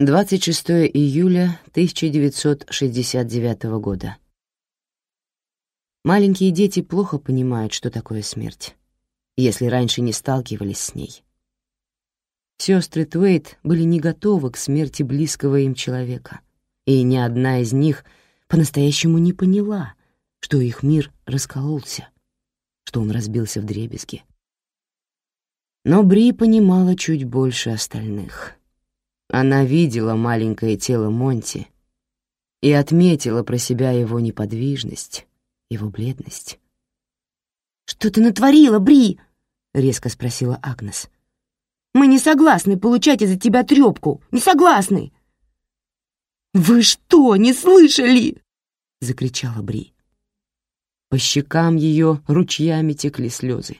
26 июля 1969 года. Маленькие дети плохо понимают, что такое смерть, если раньше не сталкивались с ней. Сестры Твейт были не готовы к смерти близкого им человека, и ни одна из них по-настоящему не поняла, что их мир раскололся, что он разбился в дребезги. Но Бри понимала чуть больше остальных — она видела маленькое тело Монти и отметила про себя его неподвижность, его бледность. «Что ты натворила, Бри?» — резко спросила Агнес. «Мы не согласны получать из-за тебя трёпку, не согласны!» «Вы что, не слышали?» — закричала Бри. По щекам ее ручьями текли слезы.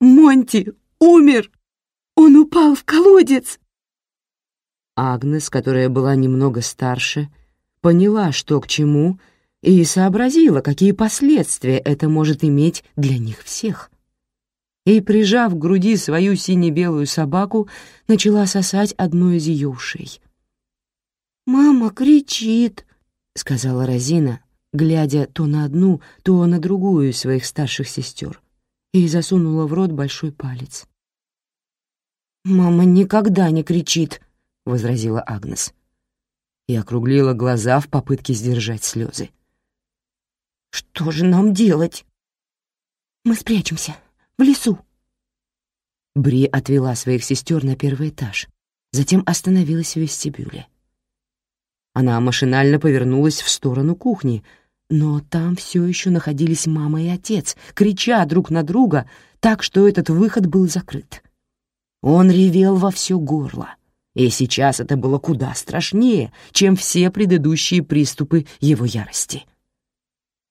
«Монти умер! Он упал в колодец!» Агнес, которая была немного старше, поняла, что к чему, и сообразила, какие последствия это может иметь для них всех. И, прижав к груди свою сине-белую собаку, начала сосать одну из ее ушей. «Мама кричит», — сказала Розина, глядя то на одну, то на другую из своих старших сестер, и засунула в рот большой палец. «Мама никогда не кричит», — возразила Агнес. И округлила глаза в попытке сдержать слезы. «Что же нам делать?» «Мы спрячемся. В лесу». Бри отвела своих сестер на первый этаж, затем остановилась в вестибюле. Она машинально повернулась в сторону кухни, но там все еще находились мама и отец, крича друг на друга так, что этот выход был закрыт. Он ревел во все горло — и сейчас это было куда страшнее, чем все предыдущие приступы его ярости.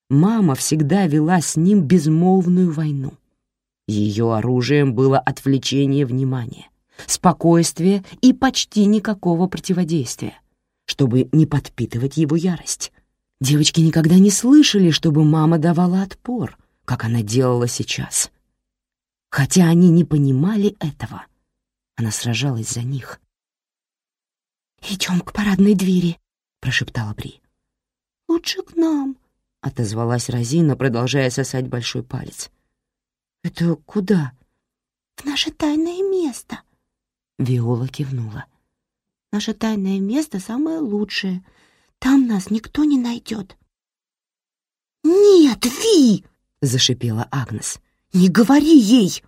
Мама всегда вела с ним безмолвную войну. Ее оружием было отвлечение внимания, спокойствие и почти никакого противодействия, чтобы не подпитывать его ярость. Девочки никогда не слышали, чтобы мама давала отпор, как она делала сейчас. Хотя они не понимали этого, она сражалась за них, «Идем к парадной двери», — прошептала Бри. «Лучше к нам», — отозвалась Розина, продолжая сосать большой палец. «Это куда?» «В наше тайное место», — Виола кивнула. «Наше тайное место самое лучшее. Там нас никто не найдет». «Нет, Ви!» — зашипела Агнес. «Не говори ей!»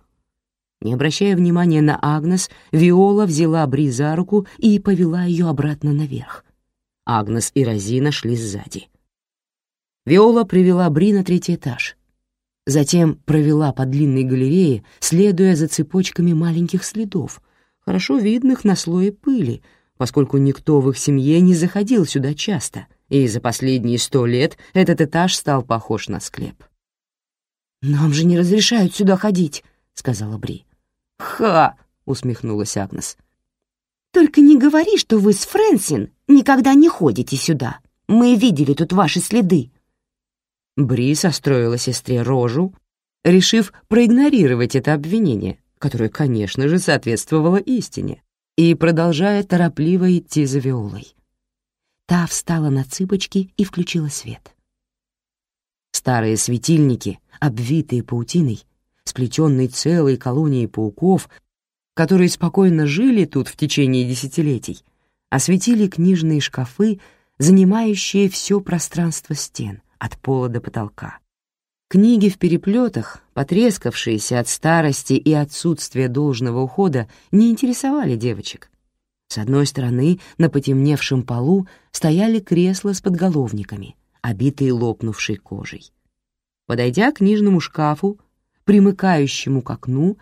Не обращая внимания на Агнес, Виола взяла Бри за руку и повела ее обратно наверх. Агнес и Розина шли сзади. Виола привела Бри на третий этаж. Затем провела по длинной галерее, следуя за цепочками маленьких следов, хорошо видных на слое пыли, поскольку никто в их семье не заходил сюда часто, и за последние сто лет этот этаж стал похож на склеп. «Нам же не разрешают сюда ходить», — сказала Бри. «Ха!» — усмехнулась Агнес. «Только не говори, что вы с Фрэнсин никогда не ходите сюда. Мы видели тут ваши следы». Бри состроила сестре рожу, решив проигнорировать это обвинение, которое, конечно же, соответствовало истине, и продолжая торопливо идти за Виолой. Та встала на цыпочки и включила свет. Старые светильники, обвитые паутиной, сплетенный целой колонией пауков, которые спокойно жили тут в течение десятилетий, осветили книжные шкафы, занимающие все пространство стен, от пола до потолка. Книги в переплетах, потрескавшиеся от старости и отсутствия должного ухода, не интересовали девочек. С одной стороны, на потемневшем полу стояли кресла с подголовниками, обитые лопнувшей кожей. Подойдя к книжному шкафу, примыкающему к окну,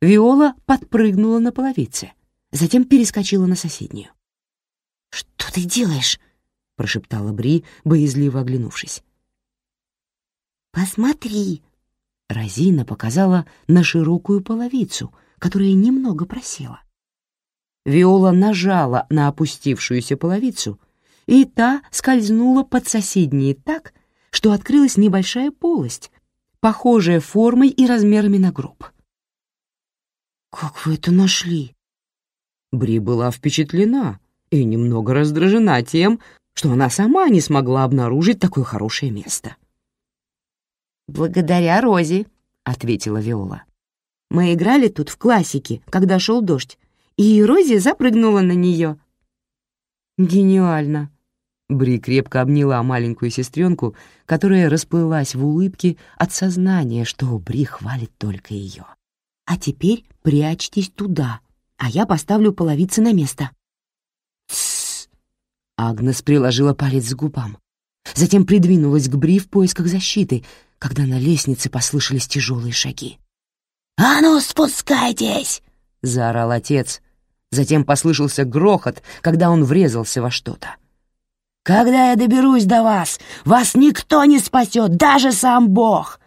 Виола подпрыгнула на половице, затем перескочила на соседнюю. «Что ты делаешь?» — прошептала Бри, боязливо оглянувшись. «Посмотри!» Розина показала на широкую половицу, которая немного просела. Виола нажала на опустившуюся половицу, и та скользнула под соседние так, что открылась небольшая полость, похожая формой и размерами на гроб. «Как вы это нашли?» Бри была впечатлена и немного раздражена тем, что она сама не смогла обнаружить такое хорошее место. «Благодаря Розе», — ответила Виола. «Мы играли тут в классике, когда шел дождь, и Рози запрыгнула на нее». «Гениально!» Бри крепко обняла маленькую сестренку, которая расплылась в улыбке от сознания, что Бри хвалит только ее. «А теперь прячьтесь туда, а я поставлю половицы на место». «Тссс!» Агнес приложила палец к губам. Затем придвинулась к Бри в поисках защиты, когда на лестнице послышались тяжелые шаги. «А ну, спускайтесь!» — заорал отец. Затем послышался грохот, когда он врезался во что-то. Когда я доберусь до вас, вас никто не спасет, даже сам Бог!»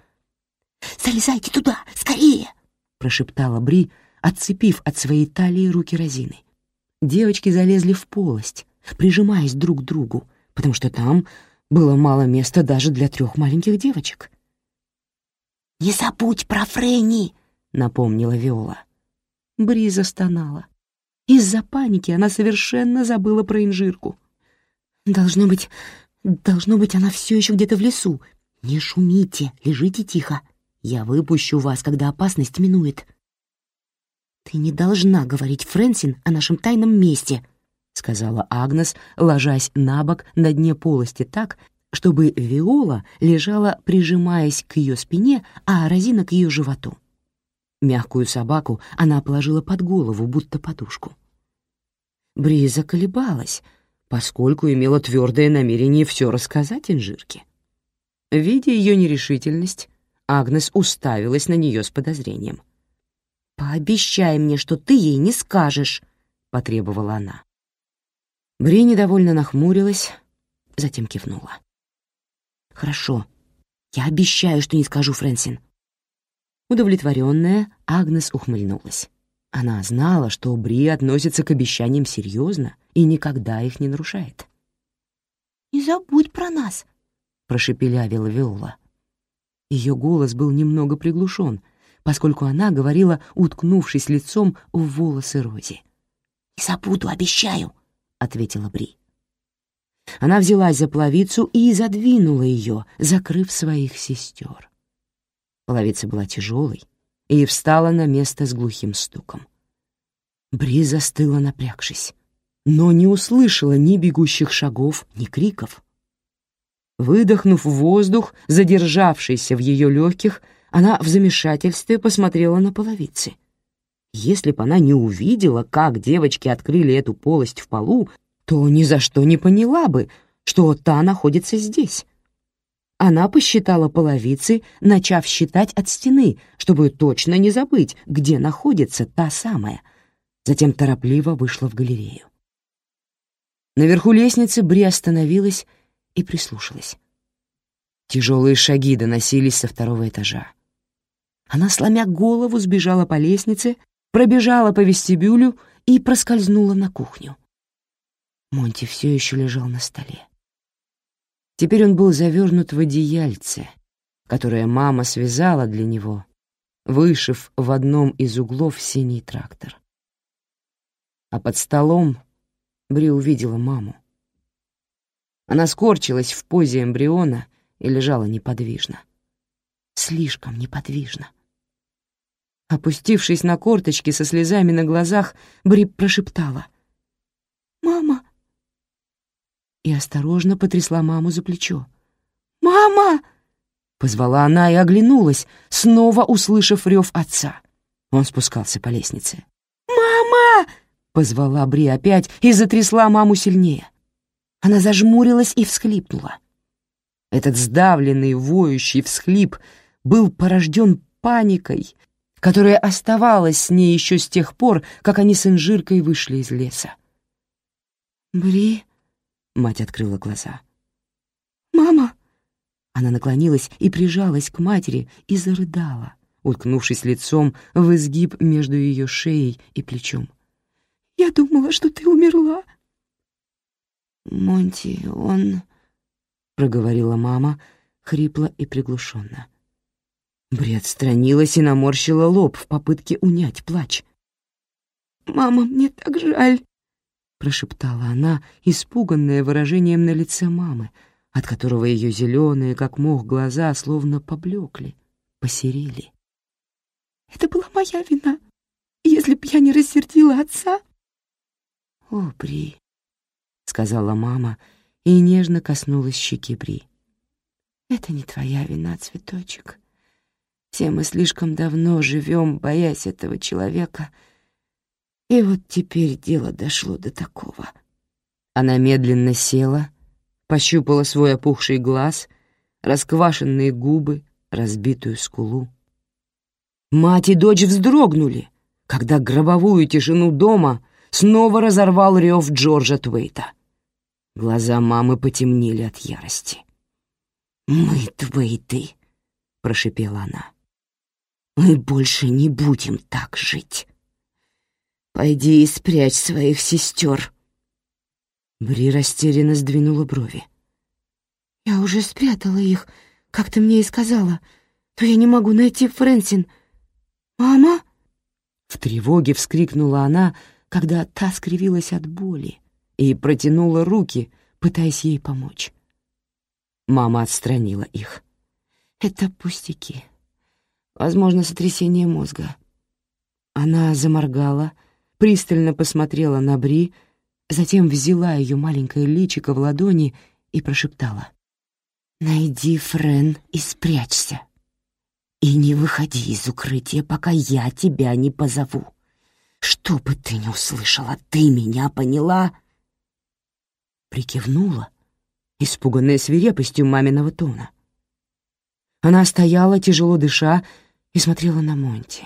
«Залезайте туда, скорее!» — прошептала Бри, отцепив от своей талии руки Розины. Девочки залезли в полость, прижимаясь друг к другу, потому что там было мало места даже для трех маленьких девочек. «Не забудь про Фрэнни!» — напомнила Виола. Бри застонала. Из-за паники она совершенно забыла про инжирку — Должно быть, должно быть, она все еще где-то в лесу. Не шумите, лежите тихо. Я выпущу вас, когда опасность минует. Ты не должна говорить Фрэнсин о нашем тайном месте, сказала Агнес, ложась на бок на дне полости так, чтобы Виола лежала, прижимаясь к ее спине, а Розина к ее животу. Мягкую собаку она положила под голову, будто подушку. Бри заколебалась, поскольку имела твердое намерение все рассказать Инжирке. Видя ее нерешительность, Агнес уставилась на нее с подозрением. «Пообещай мне, что ты ей не скажешь», — потребовала она. Бри недовольно нахмурилась, затем кивнула. «Хорошо, я обещаю, что не скажу Фрэнсин». Удовлетворенная, Агнес ухмыльнулась. Она знала, что Бри относится к обещаниям серьезно и никогда их не нарушает. «Не забудь про нас», — прошепелявила Виола. Ее голос был немного приглушен, поскольку она говорила, уткнувшись лицом в волосы Рози. «Не забуду, обещаю», — ответила Бри. Она взялась за половицу и задвинула ее, закрыв своих сестер. Половица была тяжелой и встала на место с глухим стуком. Бри застыла, напрягшись но не услышала ни бегущих шагов, ни криков. Выдохнув воздух, задержавшийся в ее легких, она в замешательстве посмотрела на половицы. Если бы она не увидела, как девочки открыли эту полость в полу, то ни за что не поняла бы, что та находится здесь. Она посчитала половицы, начав считать от стены, чтобы точно не забыть, где находится та самая. Затем торопливо вышла в галерею. Наверху лестницы Бри остановилась и прислушалась. Тяжелые шаги доносились со второго этажа. Она, сломя голову, сбежала по лестнице, пробежала по вестибюлю и проскользнула на кухню. Монти все еще лежал на столе. Теперь он был завернут в одеяльце, которое мама связала для него, вышив в одном из углов синий трактор. А под столом Бри увидела маму. Она скорчилась в позе эмбриона и лежала неподвижно. Слишком неподвижно. Опустившись на корточки со слезами на глазах, Бри прошептала «Мама!» И осторожно потрясла маму за плечо. «Мама!» — позвала она и оглянулась, снова услышав рев отца. Он спускался по лестнице. «Мама!» Позвала Бри опять и затрясла маму сильнее. Она зажмурилась и всхлипнула. Этот сдавленный, воющий всхлип был порожден паникой, которая оставалась с ней еще с тех пор, как они с Инжиркой вышли из леса. «Бри?» — мать открыла глаза. «Мама!» Она наклонилась и прижалась к матери и зарыдала, уткнувшись лицом в изгиб между ее шеей и плечом. Я думала, что ты умерла». «Монти, он...» — проговорила мама, хрипло и приглушенно. Бри отстранилась и наморщила лоб в попытке унять плач. «Мама, мне так жаль», — прошептала она, испуганная выражением на лице мамы, от которого ее зеленые, как мох, глаза словно поблекли, посерели. «Это была моя вина. Если б я не рассердила отца...» «О, Бри», — сказала мама и нежно коснулась щеки Бри. «Это не твоя вина, цветочек. Все мы слишком давно живем, боясь этого человека, и вот теперь дело дошло до такого». Она медленно села, пощупала свой опухший глаз, расквашенные губы, разбитую скулу. Мать и дочь вздрогнули, когда гробовую тишину дома снова разорвал рев Джорджа Твейта. Глаза мамы потемнели от ярости. «Мы Твейты», — прошепела она. «Мы больше не будем так жить. Пойди и спрячь своих сестер». Бри растерянно сдвинула брови. «Я уже спрятала их, как ты мне и сказала, но я не могу найти Фрэнсин. Мама?» В тревоге вскрикнула она, когда та скривилась от боли и протянула руки, пытаясь ей помочь. Мама отстранила их. «Это пустяки. Возможно, сотрясение мозга». Она заморгала, пристально посмотрела на Бри, затем взяла ее маленькое личико в ладони и прошептала. «Найди Френ и спрячься. И не выходи из укрытия, пока я тебя не позову. Что бы ты ни услышала, ты меня поняла?» Прикивнула, испуганная свирепостью маминого тона. Она стояла, тяжело дыша, и смотрела на Монти.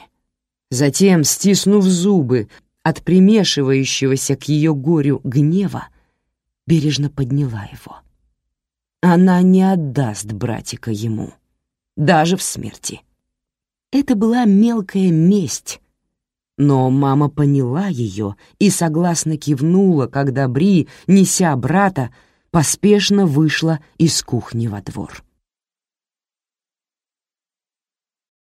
Затем, стиснув зубы от примешивающегося к ее горю гнева, бережно подняла его. Она не отдаст братика ему, даже в смерти. Это была мелкая месть, но мама поняла ее и согласно кивнула, когда Бри, неся брата, поспешно вышла из кухни во двор.